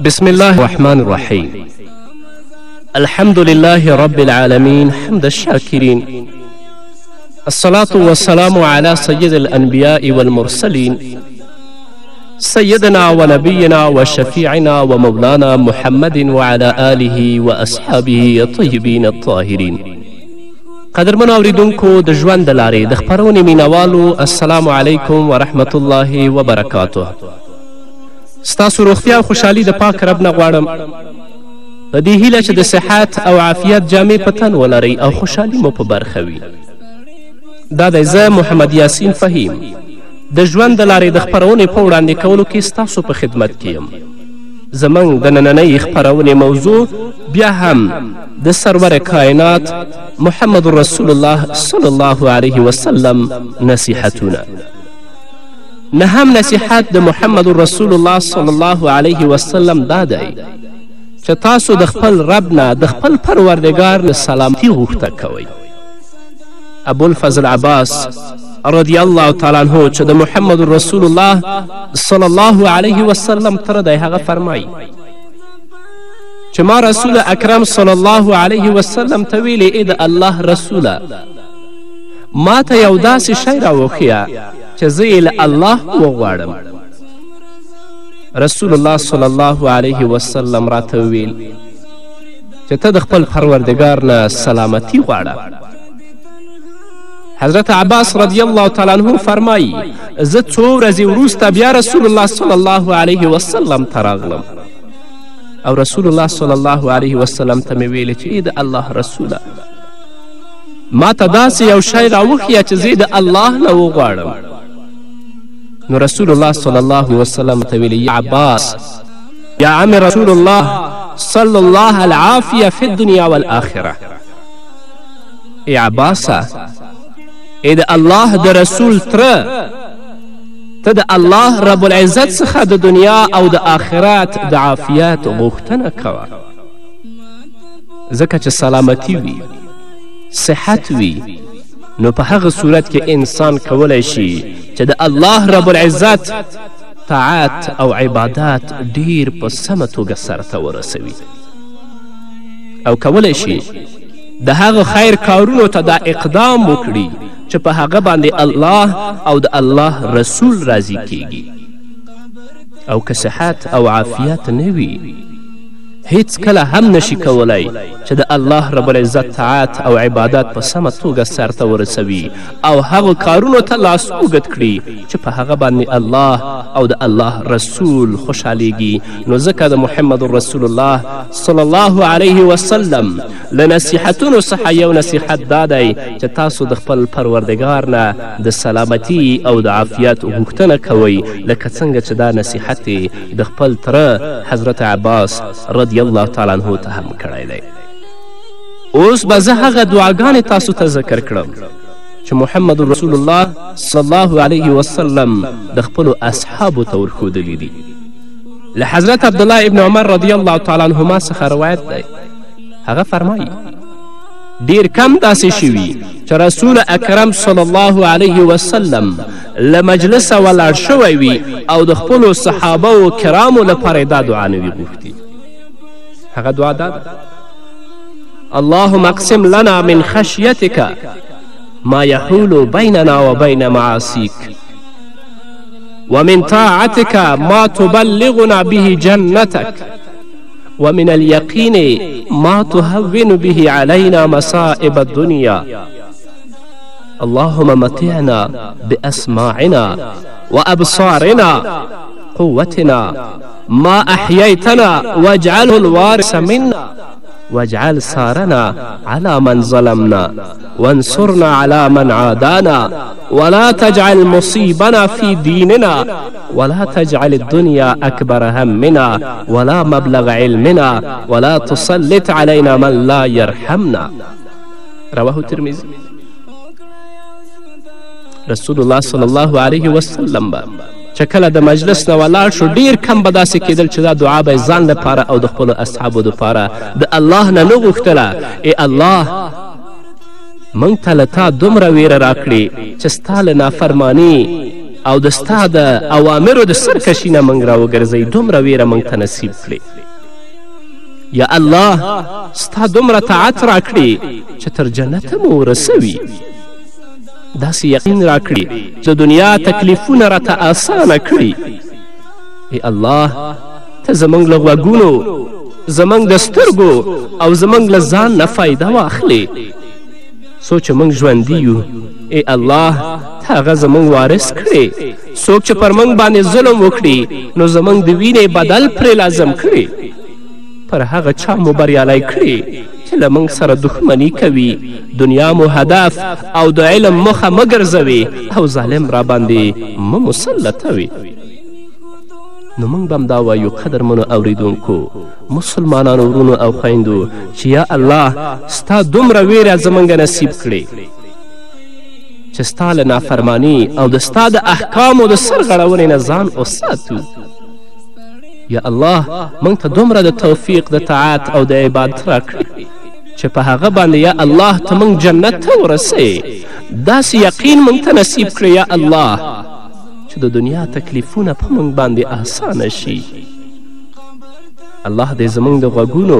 بسم الله الرحمن الرحيم الحمد لله رب العالمين حمد الشاكرين الصلاة والسلام على سيد الأنبياء والمرسلين سيدنا ونبينا وشفيعنا ومولانا محمد وعلى آله وأصحابه الطيبين الطاهرين قدرمنو اوریدونکو د ژوند د لارې د خپرونې مینوالو السلام علیکم ورحمت الله وبرکاته ستاسو روغتیا او خوشحالي د پاک رب نه غواړم په دې هیله چې د صحت او عافیت جامې په تن ولرئ او خوشحالي مو په برخه وي دا دی زه محمد یاسین فهیم د ژوند د لارې د خپرونې په وړاندې کولو کې ستاسو په خدمت کې یم زموږ د نننۍ خپرونې موضوع بیا هم د سرور کائنات محمد رسول الله صلی الله علیه وسلم نصیحتونه نهم نصیحت د محمد رسول الله صلی الله علیه وسلم دا دی چې تاسو د خپل رب نه د خپل پروردګار نه سلامتی غوښته کوئ ابوالفضل عباس رضی الله تعالی عنه چې د محمد رسول الله صلی الله علیه وسلم تره دی هغه فرمایي چې ما رسول اکرم صلی الله علیه وسلم ته ویلې ای د الله رسوله ما ته یو داسې شی راوښیه چې زه یې له الله وغواړم رسول الله صلی الله علیه وسلم راته وویل چې ته د خپل پروردګار نه سلامتی غواړه حضرت عباس رضی الله تعالی عنه فرمایی زه څو ورځې وروسته بیا رسول الله صلی الله علیه وسلم ته راغلم او رسول الله صلی الله علیه وسلم ته مې ویلې چې ای د الله رسوله ما ته داسې یو شی راوښیه چې زه د الله نه وغواړم نو رسول الله صلی الله وسلم ته ویلې یا عباس یا عم رسول الله صلی الله العافیه فی الدنیا والآخره ای عباسه ای د الله د رسول تره ته د الله رب العزت څخه د دنیا او د آخرت د عافیت غوښتنه کوه ځکه چې سلامتی وي صحت وي نو په هغه صورت کې انسان کولی شي چې د الله رب العزت طاعت او عبادت ډیر په سمه توګه سرته ورسوي او کولی شي د هغه خیر کارونو ته دا اقدام وکړي چې په هغه باندې الله او د الله رسول راضي کیږي او که صحت او عافیت نه وي هیڅکله هم نشي کولای چې د الله رب العزت طاعت او عبادت په سمه توګه سرته ورسوي او هغو کارونو ته لاس اوږد کړي چې په هغه باندې الله او د الله رسول خوشحالیږي نو ځکه د محمد رسول الله صلی الله علیه وسلم له نصیحتونو څخه یو نصیحت دا دی چې تاسو د خپل پروردګار نه د سلامتی او د عافیت غوښتنه کوئ لکه څنګه چې دا نصیحت د خپل تره حضرت عباس رضی الله تعالی عنه ته هم کړی دی اوس به زه هغه دعاګانې تاسو ته ذکر کړم چې محمد رسول الله صلی الله علیه وسلم د خپلو اصحابو ته ورښودلي دي له حضرت عبدالله ابن عمر رضی الله تعالی عنهما څخه روایت دی هغه فرمایي ډیر کم داسې شوي چې رسول اکرم صلی الله علیه وسلم له مجلسه ولاړ شوی وي او د خپلو صحابه و کرامو لپاره یې دا دعا نه وي غوښتي هغه دعا دا ده اللهم اقسم لنا من خشیتک ما یحول بیننا و بین معاصیک ومن طاعتك ما تبلغنا به جنتك ومن اليقين ما تهون به علينا مصائب الدنيا اللهم متعنا بأسماعنا وأبصارنا قوتنا ما أحييتنا واجعله الوارث منا واجعل ثارنا على من ظلمنا وانصرنا على من عادانا ولا تجعل مصيبنا في ديننا ولا تجعل الدنيا اکبر همنا ولا مبلغ علمنا ولا تسلط علينا من لا يرحمنا رواه ترمذي رسول الله صلی الله علیه وسلم به چې کله د مجلس نه ولاړ شو ډیر کم به داسې کېدل چې دا دعا به ځان لپاره او د خپلو اصحابو لپاره د الله نه نه غوښتله ای الله موږ ته له تا دومره ویره راکړي چې ستا له نافرماني او د ستا د اوامرو د سرکشي نه موږ راوګرځوي دومره ویره موږ ته نصیب کړي یا الله ستا دومره طاعت راکړي چې تر جنته مو ورسوي داسې یقین راکړي چې دنیا تکلیفونه راته اسانه کړي ای الله ته زموږ له غوږونو زموږ د سترګو او زموږ له ځان نه فایده واخلې څو چې موږ ژوندي یو ای الله ته هغه زموږ وارث کړې څوک چې پر موږ باندې ظلم وکړي نو زموږ د وینې بدل پرې لازم کړي پر هغه چا مو بریالی کړي چې له موږ سره دښمني کوي دنیا مو هدف او د علم مخه مه ګرځوي او ظالم را باندې مه مسلطوي نو موږ به همدا وایو قدرمنو اوریدونکو مسلمانانو ورونو او خویندو چې یا الله ستا دومره ویره زمونږ نصیب کړې چې ستا له نافرمانی او د ستا د احکامو د سرغړونې نه ځان وساتو یا الله موږ ته دومره د توفیق د طاعت او د عبادت راکړي چې په هغه باندې یا الله ته موږ جنت ته ورسئ داسې یقین موږ ته نصیب کړې یا الله چې د دنیا تکلیفونه په موږ باندې اسانه شي الله دې زموږ د غوږونو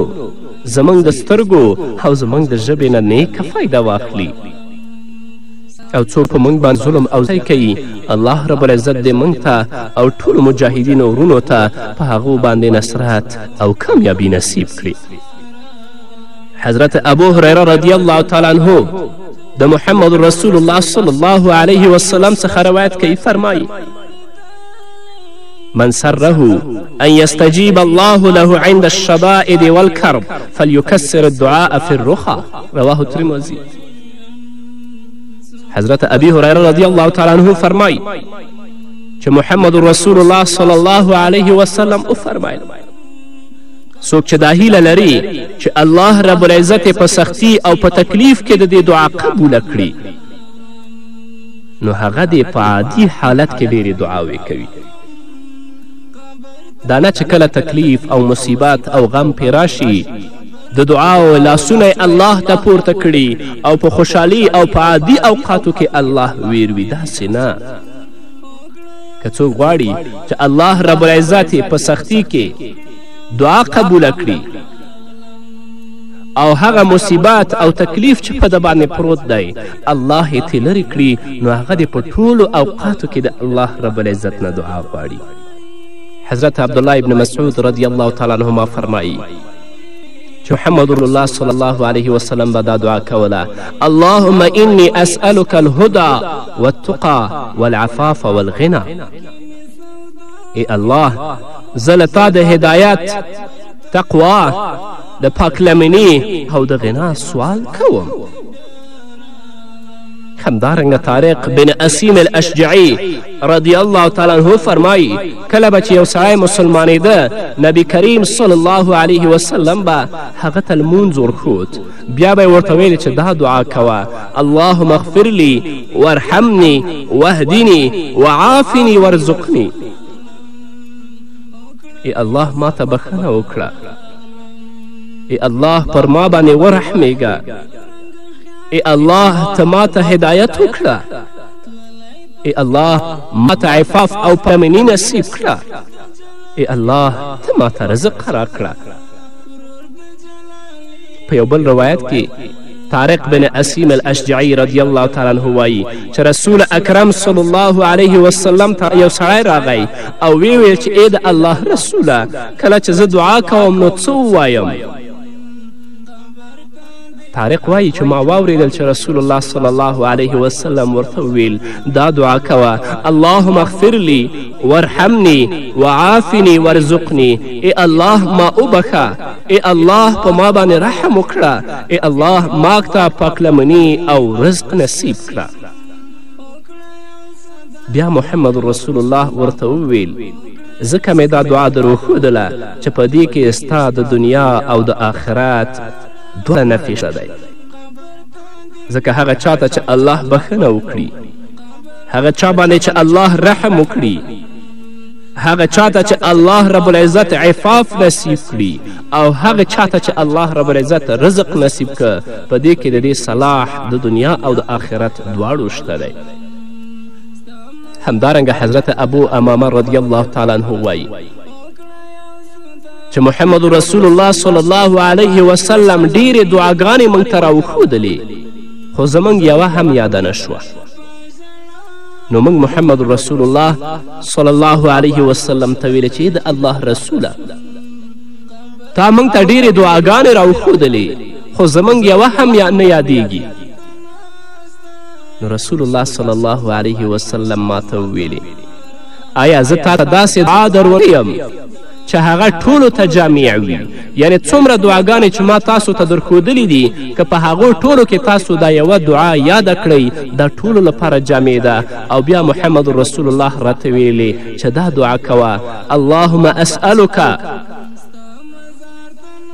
زموږ د سترګو او زموږ د ژبې نه نیکه فایده واخلي او څوک په موږ باندې ظلم او ځای کوي الله رب العزت دې موږ ته او ټولو مجاهدینو ورونو ته په هغو باندې نصرت او کامیابي نصیب کړي حضرت ابو هریره رضی الله تعالی عنه د محمد رسول الله صلی الله علیه وسلم څخه روایت کوي فرمایي من سره ان يستجيب الله له عند الشدائد والكرب فليكسر الدعاء في الرخا رواه الترمذي حضرت ابي هريره رضي الله تعالى عنه فرمای چې محمد رسول الله صلی الله علیه وسلم وفرمایل څوک چې دا هیله لري چې الله رب العزت په سختی او په تکلیف کې د دې دعا قبوله کړي نو هغه دې په عادي حالت کې ډېرې دعاوې کوي دا نه چې کله تکلیف او مصیبت او غم پې راشي د دعاو لاسونه الله ته پورته کړي او په خوشحالي او په عادي اوقاتو کې الله ویروي داسې نه که څوک غواړي چې الله رب العزت په سختی کې دعا قبوله کړي او هغه مصیبت او تکلیف چې په ده باندې پروت دی الله یې ترې لرې کړي نو هغه دې په ټولو اوقاتو کې د الله رب العزت نه دعا غواړي حضرت عبدالله ابن مسعود رضی الله تعالی عنهما فرمایی چې محمد الله صلی الله علیه وسلم به دا دعا کوله اللهم انی اسألک الهدى والتقى والعفاف والغنا ای الله زه له تا د هدایت تقوا د پاک لمني او د غنا سوال کوم همدارنګه طارق بن اسیم الاشجعي رضی الله تعالی عنه فرمایی کله به چې یو سړی مسلمانېده نبی کریم صلی الله علیه وسلم به هغه ته لمونځ ورښود بیا به یې ورته ویل چې دا دعا کوه اللهم اغفر لي وارحمني واهدني وعافني وارزقني ای الله ما ته بخښنه وکړه ای الله پر ما باندې ورحمیږه ای الله ته ما ته هدایت وکړه ای الله ما ته عفاف او پرمنی نصیب کړه ای الله ته ما ته رزق راکړه په یو بل روایت کې طارق بن اسیم الاشجعی رضی الله تعالی عنه وایي چې رسول اکرم صلی الله علیه وسلم ته یو سړی راغی او ویې ویل چې ای د الله رسوله کله چې زه دعا کوم نو څه ووایم طارق وایي چې ما واوریدل چې رسول الله صلی الله علیه وسلم ورته وویل دا دعا کوه اللهم اغفر لي وارحمني وعافني وارزقني ای الله ما وبخه ای الله په ما باندې رحم وکړه ای الله ماک ته پاکلمني او رزق نصیب کړه بیا محمد رسول الله ورته وویل ځکه مې دا دعا دروښودله چې په دې کې ستا د دنیا او د آخرت دوه نفې شته دی ځکه هغه چا ته چې الله بښنه وکړي هغه چا باندې چې الله رحم وکړي هغه چاته چې الله رب العزت عفاف نصیب کړي او هغه چاته چې الله رب العزت رزق نصیب که په دې کې د دې صلاح د دنیا او د آخرت دواړو شته دی همدارنګه حضرت ابو امامه رضی الله تعالی عنه وایي چې محمد رسول الله صلی الله علیه وسلم ډیرې دعاګانې موږ ته راوښودلې خو زموږ یوه هم یاده نه شوه نو موږ محمد رسول الله صلی الله علیه وسلم ته ویل چې د الله رسوله تا موږ ته ډېرې دعاګانې راوښودلې خو زموږ یوه هم یا نه یادیږي نو رسول الله صلی الله علیه وسلم ماته وویلې آیا زه تا ته داسې دعا درولیم چې هغه ټولو ته جامع وي یعنې څومره دعاګانې چې ما تاسو ته درښودلي دي که په هغو ټولو کې تاسو دا یوه دعا یاده کړئ دا ټولو لپاره جامع ده او بیا محمد رسول الله راته ویلې چې دا دعا کوه اللهم اسألک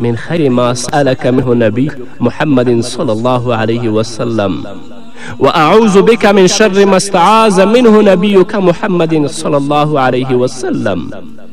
من خیر ما سألک منه نبی محمد صلی الله علیه وسلم وأعوذ بك من شر ما استعاذ منه نبيك محمد صلى الله عليه وسلم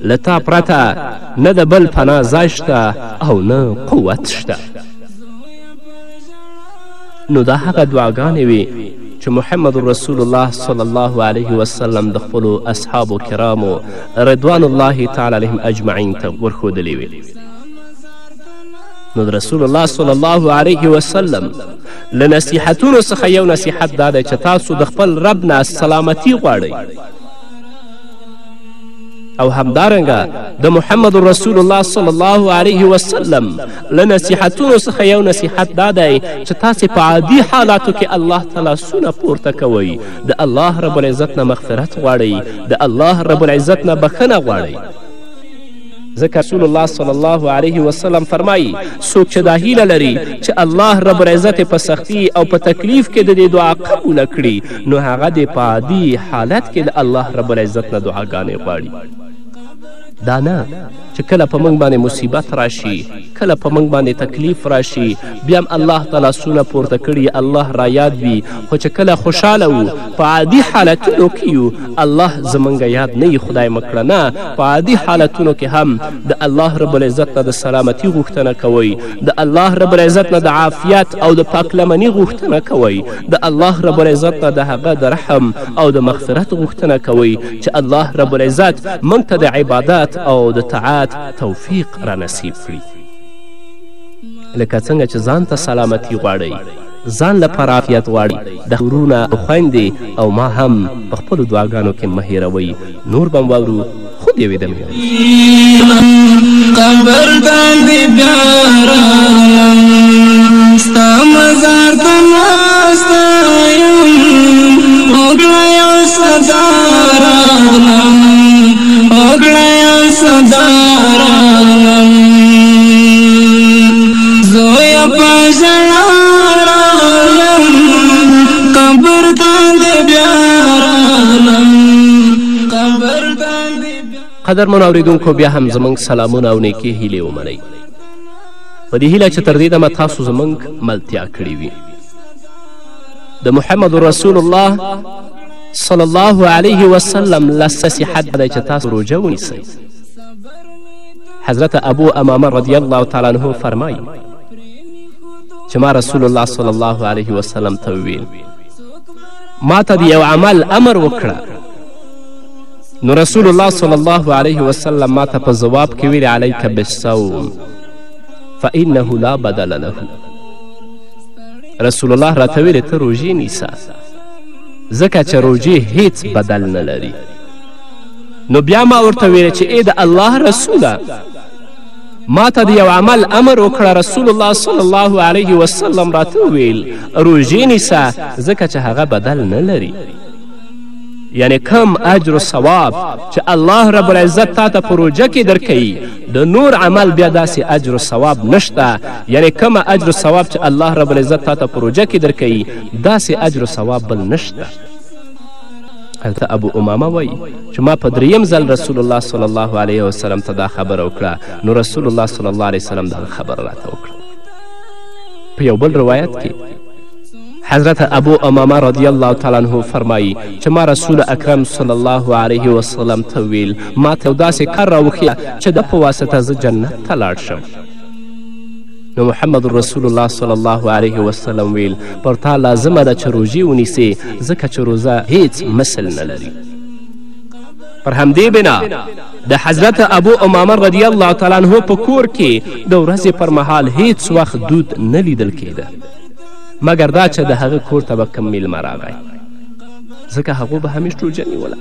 له تا پرته نه د بل پناه ځای شته او نه قوت شته نو دا هغه دعاګانې وې چې محمد رسول الله صلی الله علیه وسلم د خپلو اصحابو کرامو رضوان الله تعالی علیهم اجمعین ته ورښودلې وې نو رسول الله صلی الله علیه وسلم له نصیحتونو څخه یو نصیحت دا دی چې تاسو د خپل رب نه سلامتی غواړئ او همدارنګه د محمد رسول الله صلی الله علیه وسلم له نصیحتونو څخه یو نصیحت دا دی چې تاسې په عادي حالاتو کې الله ته لاسونه پورته کوئ د الله رب العزت نه مغفرت غواړئ د الله رب العزت نه بخښنه غواړئ ځکه رسول الله صلی الله علیه وسلم فرمایي څوک چې دا هیله لري چې الله رب العزت په سختی او په تکلیف کې د دې دعا قبوله کړي نو هغه د په عادي حالت کې د الله رب العزت نه دعاګانې غواړي دا نه چې کله په موږ باندې مصیبت راشي کله په موږ باندې تکلیف راشي بیا هم الله ته لاسونه پورته کړي الله رایاد وي خو چې کله خوشحاله وو په عادي حالتونو کې یو الله زموږ یاد نه یي خدای مه کړه نه په عادي حالتونو کې هم د الله رب العزت نه د سلامتي غوښتنه کوئ د الله رب العزت نه د عافیت او د پاکلمني غوښتنه کوئ د الله رب العزت نه د هغه د رحم او د مغفرت غوښتنه کوئ چې الله رب العزت موږ ته د عبادت او د طاعت توفیق رانصیب کړي. لکه څنګه چې ځان ته سلامتي غواړئ، ځان لپاره عافیت غواړئ، د ورونه او خویندې او ما هم په خپلو دعاګانو کې مه هېروئ. نور به هم واورو، خود یوې دمې نه قبر ته دې بیا راغلم ستا مزار ته ناسته قدرمن اوریدونکو بیا هم زموږ سلامونه او نیکې هیلې ومنئ په دې هیله چې تر دې دمه تاسو زموږ ملتیا کړې وي د محمد رسول الله صلی الله علیه وسلم له صحت دی چې تاسو روژه ونیسئ حضرت ابو امامه رضی الله تعالی عنه فرمایي چې ما رسول الله صلی الله علیه وسلم ته وویل ما ته د یو عمل امر وکړه نو رسول الله صلی الله علیه وسلم ما ته په ځواب کې ویل علیک بالصوم فانه لا بدل له رسول الله راته ویلې ته روژې نیسه ځکه چې روژې هیڅ بدل نه لري نو بیا ما ورته ویلې چې ای د الله رسوله ما ته د یو عمل امر وکړه رسول الله صلی الله علیه وسلم راته وویل روژې نیسه ځکه چې هغه بدل نه لري یعنی کم اجر و ثواب چې الله رب العزت تا ته په روژه کې درکوي د نور عمل بیا داسې اجر و ثواب نشته یعنی کمه اجر و ثواب چې الله رب العزت تا ته په روژه کې درکوي داسې اجر و ثواب بل نشته هلته ابو امامه وایي چې ما په دریم ځل رسول الله صلی الله علیه وسلم ته دا خبره وکړه نو رسول الله صلی الله علیه وسلم دغه خبره راته وکړه په یو بل روایت کې حضرت ابو امامه رضی الله تعالی عنه فرمایی چې ما رسول اکرم صلی الله علیه وسلم ته ویل ما ته داسې کار راوښیه چې د په واسطه زه جنت ته لاړ شم نو محمد رسول الله صلی الله علیه وسلم ویل پر تا لازمه ده چې روژې ونیسې ځکه چې روزه هیڅ مثل نه لري پر همدې بنا د حضرت ابو امامه رضی الله تعالی عنه په کور کې د ورځې پر مهال هیڅ وخت دود نه لیدل کېده مګر دا چې د هغه کور ته به کوم میلمه راغی ځکه هغو به همیش روژه نیوله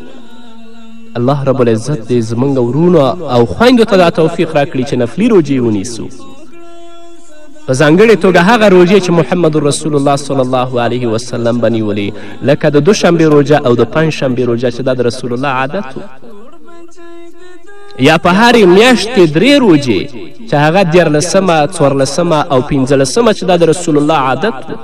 الله رب العزت دې زموږ ورونو او خویندو ته دا توفیق راکړي چې نفلي روژې ونیسو په ځانګړې توګه هغه روژې چې محمد رسول الله صلی الله علیه وسلم به نیولې لکه د دوشنبې روژه او د پنجشنبې روژه چې دا د رسول الله عادت و یا په هرې میاشت کې درې روژې چې هغه دیارلسمه څوارلسمه او پنځلسمه چې دا د رسول الله عادت و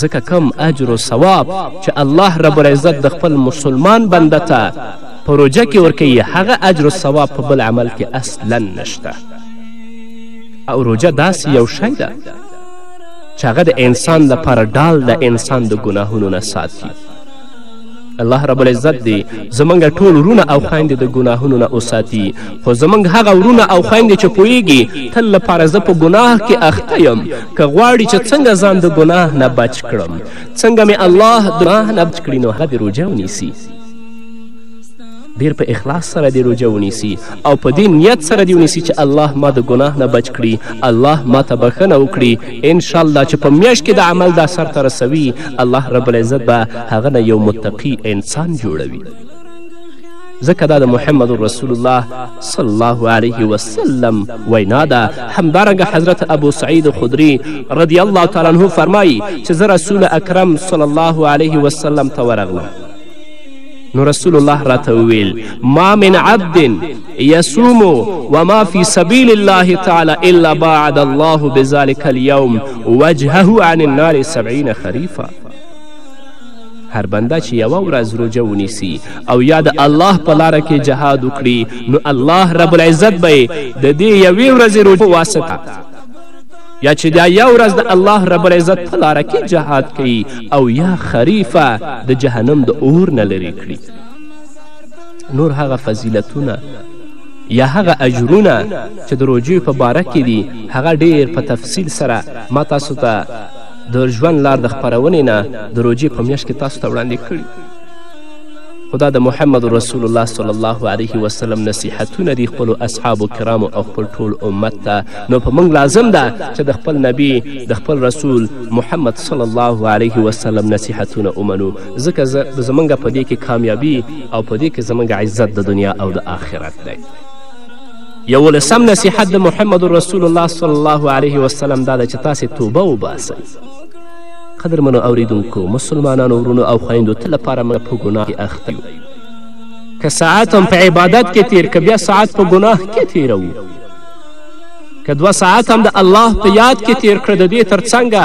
ځکه کم اجر و ثواب چې الله رب العزت د خپل مسلمان بنده ته په روژه کې ورکوي هغه اجر و ثواب په بل عمل کې اصلا نشته او روژه داسې یو شی ده چې هغه د انسان لپاره ډال د انسان د ګناهونو نه ساتي الله رب العزت دې زمونږ ټول ورونه او خویندې د ګناهونو نه وساتي خو زمونږ هغه ورونه او خویندې چې پوهیږي تل لپاره زه په ګناه کې اخته یم که غواړي چې څنګه ځان د ګناه نه بچ کړم څنګه مې الله د ګناه نه بچ کړي نو هغه دې روژه ونیسي ډیر په اخلاص سره دې روژه ونیسي او په دې نیت سره دې ونیسي چې الله ما د ګناه نه بچ کړي الله ما ته بخښنه وکړي انشاءالله چې په میاشت کې د عمل دا سرته رسوي الله رب العزت به هغه نه یو متقي انسان جوړوي ځکه دا د محمد رسول الله صلی الله علیه وسلم وینا ده همدارنګه حضرت ابو سعید خدری رضی الله تعالی عنه فرمایي چې زه رسول اکرم صلی الله علیه وسلم ته ورغلم نو رسول الله راته وویل ما من عبد یصوم وما فی سبیل الله تعالی الا باعد الله بذلک اليوم وجهه عن النار سبعین خریفا هر بنده چې یوه ورځ روژه ونیسي او یا د الله په لاره کې جهاد وکړي نو الله رب العزت به د دې یوې ورځې روژې واسطه یا چې دا یو ورځ د الله رب العزت په لاره کې جهاد کوي او یا خریفه د جهنم د اور نه لرې کړي نور هغه فضیلتونه یا هغه اجرونه چې د روژې په باره کې دي هغه ډیر په تفصیل سره ما تاسو ته د ژوند لار د خپرونې نه د روژې په میاشت کې تاسو ته وړاندې کړي خو دا د محمد رسول الله صلی الله علیه وسلم نصیحتونه دي خپلو اصحابو کرامو او خپل ټول امت ته نو په موږ لازم ده چې د خپل نبی د خپل رسول محمد صلی الله علیه وسلم نصیحتونه ومنو ځکه زمونږ په دې کې کامیابي او په دې کې زمونږ عزت د دنیا او د آخرت دی یولسم نصیحت د محمد رسول الله صلی الله علیه وسلم دا ده چې تاسې توبه وباسئ قدرمنو اوریدونکو مسلمانانو ورونو او خویندو ته لپاره موږ په ګناه کې اخته یو که ساعت هم په عبادت کې تیر که بیا ساعت په ګناه کې تیروو که دوه ساعت هم د الله په یاد کې تیر کړه د دې ترڅنګه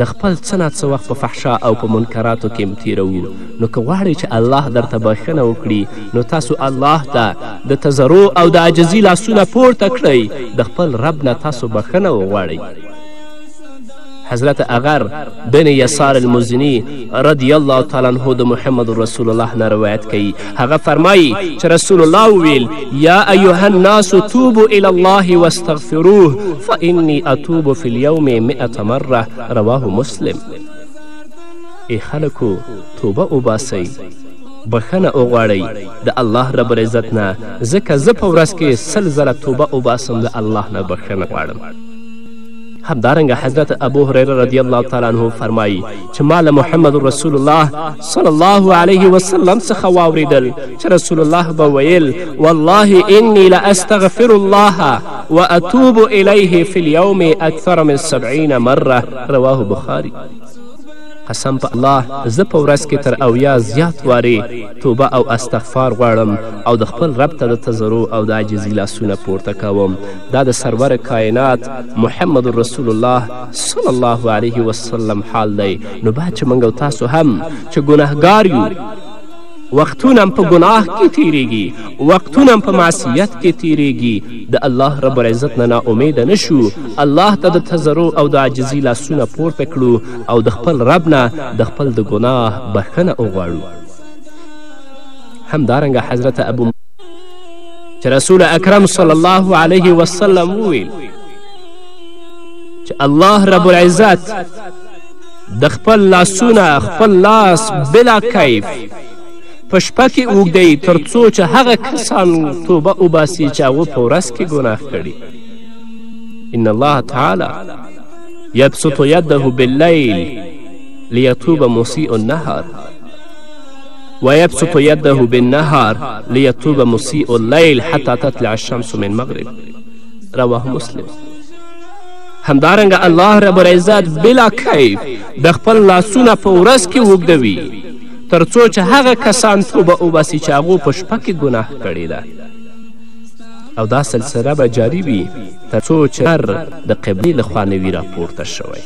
د خپل څه نه څه وخت په فحشا او په منکراتو کې هم تیروو نو که غواړئ چې الله درته بښنه وکړي نو تاسو الله ته د تزرو او د عاجزي لاسونه پورته کړئ د خپل رب نه تاسو بښنه وغواړئ حضرت اغر بن یسار المزنی رضی الله تعالی عنه د محمد رسول الله نه روایت کوي هغه فرمایي چې رسول الله وویل یا ایها الناس توبو الی الله واستغفروه فانی اتوب فی اليوم مئة مره رواه مسلم ای خلکو توبه وباسئ بخښنه وغواړئ د الله رب العزت نه ځکه زه په ورځ کې سل ځله توبه وباسم د الله نه بخښنه غواړم همدارنګه حضرت ابو هريره رضی الله تعالی عنه فرمایي چې ما له محمد رسول الله صلی الله علیه وسلم څخه واوریدل چې رسول الله به ویل والله انی لاستغفر الله واتوب الیه فی اليوم اکثر من سبعین مره رواه بخاری قسم په الله زه په ورځ کې تر اویا زیات وارې توبه او استغفار غواړم او د خپل رب ته د تضرع او د عاجزي لاسونه پورته کوم دا د سرور کائنات محمد رسول الله صلی الله علیه وسلم حال دی نو باید چې موږ تاسو هم چې ګناهګار یو وختونه په ګناه کې تیریږي وختونه په معصیت کې تیریږي د الله رب العزت نه ناامیده نه شو الله ته د تضرع او د عاجزي لاسونه پورته کړو او د خپل رب نه د خپل د ګناه بښنه وغواړو همدارنګه حضرت ابو چې رسول اکرم صلی الله علیه وسلم وویل چې الله رب العزت د خپل لاسونه خپل لاس بلا کیف په شپه کې اوږدی تر څو چې هغه کسان توبه وباسي چې هغو په ورځ کې ګناه کړي ان الله تعالی یبسط یده باللیل لیتوب مسیء النهار ويبسط يده بالنهار ليتوب مسيء الليل حتى تطلع الشمس من مغرب رواه مسلم همدارنګه الله رب العزت بلا کیف د خپل لاسونه په ورځ کې اوږدوي تر څو چې هغه کسان توبه وباسي چې هغو په شپه کې ګناه کړې ده او دا سلسله به جاری وي تر څو چې هر د قبلې لخوا نه وي راپورته شوی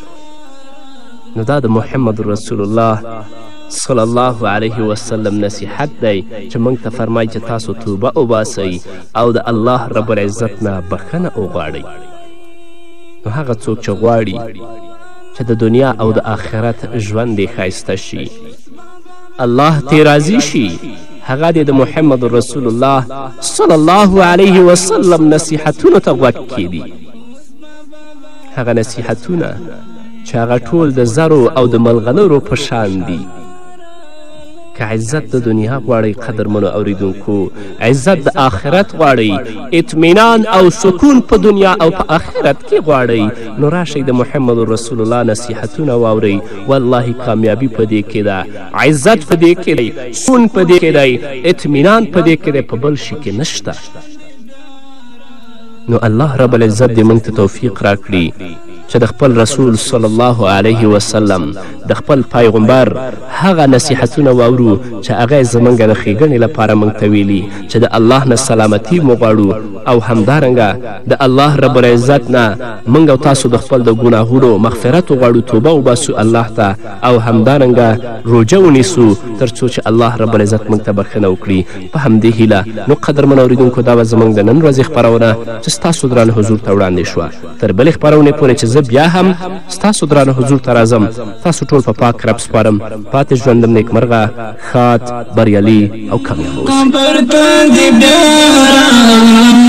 نو دا د محمد رسول الله صلی الله علیه وسلم نصیحت دی چې موږ ته فرمای چې تاسو توبه وباسئ او د الله رب العزت نه بخښنه وغواړئ نو هغه څوک چې غواړي چې د دنیا او د آخرت ژوند یې ښایسته شي الله ترې راضي شي هغه دې د محمد رسول الله صلی الله علیه وسلم نصیحتونو ته غوږ کیدي هغه نصیحتونه چې هغه ټول د زرو او د ملغلرو په شان دي که عزت د دنیا غواړئ قدرمنو اوریدونکو عزت د آخرت غواړئ اطمینان او سکون په دنیا او په آخرت کې غواړئ نو راشئ د محمد رسول الله نصیحتونه واورئ والله کامیابي په دې کې ده عزت په دې کې دی سکون په دې کې دی اطمینان په دې کې دی په بل شي کې نشته نو الله رب العزت دې موږ ته توفیق راکړي چې د خپل رسول صلی الله علیه وسلم د خپل پیغمبر هغه نصیحتونه واورو چې هغه یې زموږ د ښېګڼې لپاره موږ ته ویلي چې د الله نه سلامتي مو غواړو او همدارنګه د الله رب العزت نه موږ او تاسو د خپل د ګناهونو مغفرت وغواړو توبه وباسو الله ته او همدارنګه روژه ونیسو تر څو چې الله رب العزت موږ ته بښنه وکړي په همدې هیله نو قدرمن اوریدونکو دا وه زموږ د نن ورځې خپرونه چې ستاسو درانه حضور ته وړاندې شوه تر بلې خپرونې پورې چې زه بیا هم ستاسو درانه حضور ته راځم تاسو ټول په پاک رب سپارم پاتې ژوندم نیکمرغه ښاد بریالي او کامیاب اوسئ